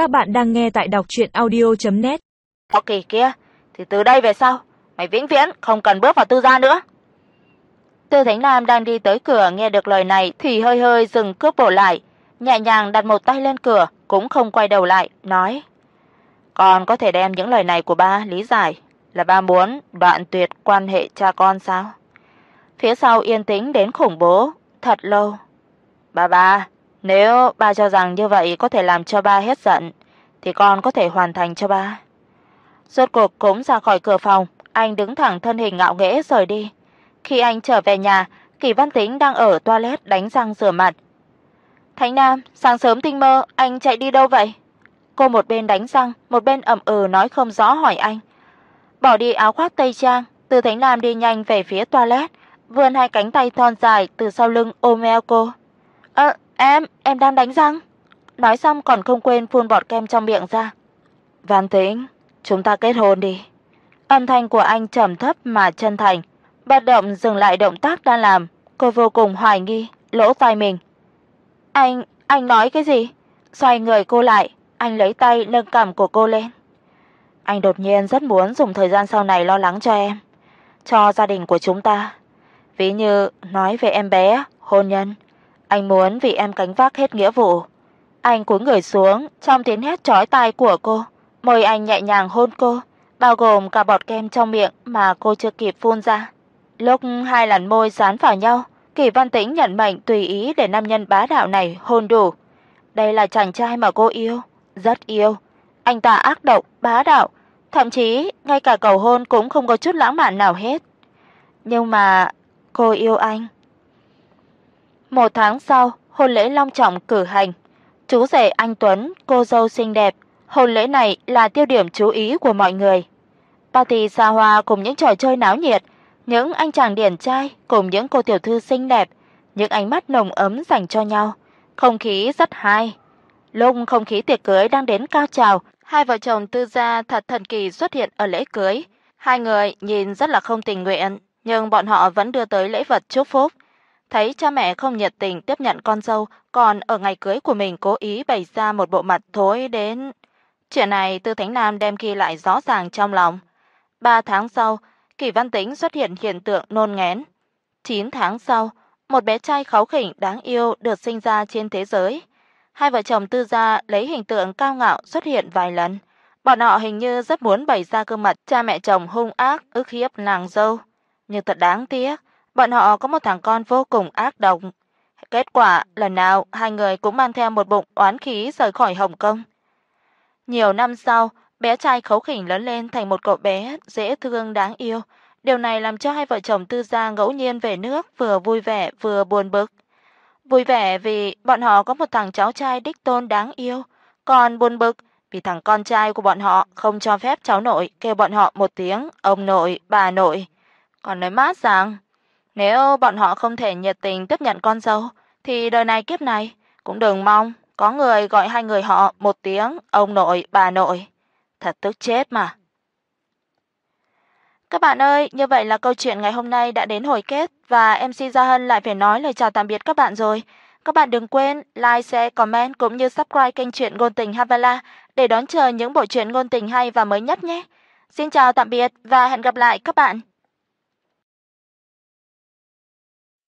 Các bạn đang nghe tại đọc chuyện audio.net Ok kỳ kia, thì từ đây về sau, mày vĩnh viễn không cần bước vào tư gia nữa. Tư Thánh Nam đang đi tới cửa nghe được lời này thì hơi hơi dừng cước bộ lại, nhẹ nhàng đặt một tay lên cửa, cũng không quay đầu lại, nói: "Con có thể đem những lời này của ba lý giải là ba muốn đoạn tuyệt quan hệ cha con sao?" Phía sau yên tĩnh đến khủng bố, thật lâu. "Ba ba, nếu ba cho rằng như vậy có thể làm cho ba hết giận thì con có thể hoàn thành cho ba." Rốt cuộc cũng ra khỏi cửa phòng, anh đứng thẳng thân hình ngạo nghễ rời đi. Khi anh trở về nhà, Kỳ Văn Tĩnh đang ở toilet đánh răng rửa mặt. "Thánh Nam, sáng sớm tinh mơ, anh chạy đi đâu vậy?" Cô một bên đánh răng, một bên ậm ừ nói không rõ hỏi anh. Bỏ đi áo khoác tây trang, Từ Thánh Nam đi nhanh về phía toilet, vươn hai cánh tay thon dài từ sau lưng ôm eo cô. "Ơ, em, em đang đánh răng." Nói xong còn không quên phun bọt kem trong miệng ra. "Văn Tĩnh, chúng ta kết hôn đi." Âm thanh của anh trầm thấp mà chân thành, bất động dừng lại động tác đang làm, cô vô cùng hoài nghi, lỗ tai mình. "Anh, anh nói cái gì?" Xoay người cô lại, anh lấy tay nâng cằm của cô lên. Anh đột nhiên rất muốn dùng thời gian sau này lo lắng cho em, cho gia đình của chúng ta. Ví như nói về em bé, hôn nhân, anh muốn vì em gánh vác hết nghĩa vụ. Anh cúi người xuống, trong tiếng hét chói tai của cô, môi anh nhẹ nhàng hôn cô, bao gồm cả bọt kem trong miệng mà cô chưa kịp phun ra. Lúc hai làn môi dán vào nhau, Kỳ Văn Tĩnh nhận mệnh tùy ý để nam nhân bá đạo này hôn đủ. Đây là chàng trai mà cô yêu, rất yêu. Anh ta ác độc, bá đạo, thậm chí ngay cả cầu hôn cũng không có chút lãng mạn nào hết. Nhưng mà cô yêu anh. Một tháng sau, hôn lễ long trọng cử hành. Chú rể anh Tuấn, cô dâu xinh đẹp, hôn lễ này là tiêu điểm chú ý của mọi người. Party xa hoa cùng những trò chơi náo nhiệt, những anh chàng điển trai cùng những cô tiểu thư xinh đẹp, những ánh mắt nồng ấm dành cho nhau, không khí rất hay. Lúc không khí tiệc cưới đang đến cao trào, hai vợ chồng Tư gia thật thần kỳ xuất hiện ở lễ cưới. Hai người nhìn rất là không tình nguyện, nhưng bọn họ vẫn đưa tới lễ vật chúc phúc. Thấy cha mẹ không nhiệt tình tiếp nhận con dâu, còn ở ngày cưới của mình cố ý bày ra một bộ mặt thối đến. Chuyện này Tư Thánh Nam đem ghi lại rõ ràng trong lòng. Ba tháng sau, Kỳ Văn Tĩnh xuất hiện hiện tượng nôn ngén. 9 tháng sau, một bé trai kháu khỉnh đáng yêu được sinh ra trên thế giới. Hai vợ chồng Tư gia lấy hình tượng cao ngạo xuất hiện vài lần. Bọn họ hình như rất muốn bày ra gương mặt cha mẹ chồng hung ác ức hiếp nàng dâu, nhưng thật đáng tiếc, bọn họ có một thằng con vô cùng ác độc. Kết quả, lần nào hai người cũng mang theo một bụng oán khí rời khỏi Hồng Kông. Nhiều năm sau, bé trai khấu khỉnh lớn lên thành một cậu bé dễ thương đáng yêu. Điều này làm cho hai vợ chồng Tư gia ngẫu nhiên về nước vừa vui vẻ vừa buồn bực. Vui vẻ vì bọn họ có một thằng cháu trai đích tôn đáng yêu, còn buồn bực vì thằng con trai của bọn họ không cho phép cháu nội kêu bọn họ một tiếng ông nội, bà nội. Còn nói mát rằng, nếu bọn họ không thể nhiệt tình tiếp nhận con dâu thì đời này kiếp này cũng đừng mong có người gọi hai người họ một tiếng ông nội, bà nội. Thật tức chết mà. Các bạn ơi, như vậy là câu chuyện ngày hôm nay đã đến hồi kết và MC Gia Hân lại phải nói lời chào tạm biệt các bạn rồi. Các bạn đừng quên like, share, comment cũng như subscribe kênh truyện ngôn tình Havala để đón chờ những bộ truyện ngôn tình hay và mới nhất nhé. Xin chào tạm biệt và hẹn gặp lại các bạn.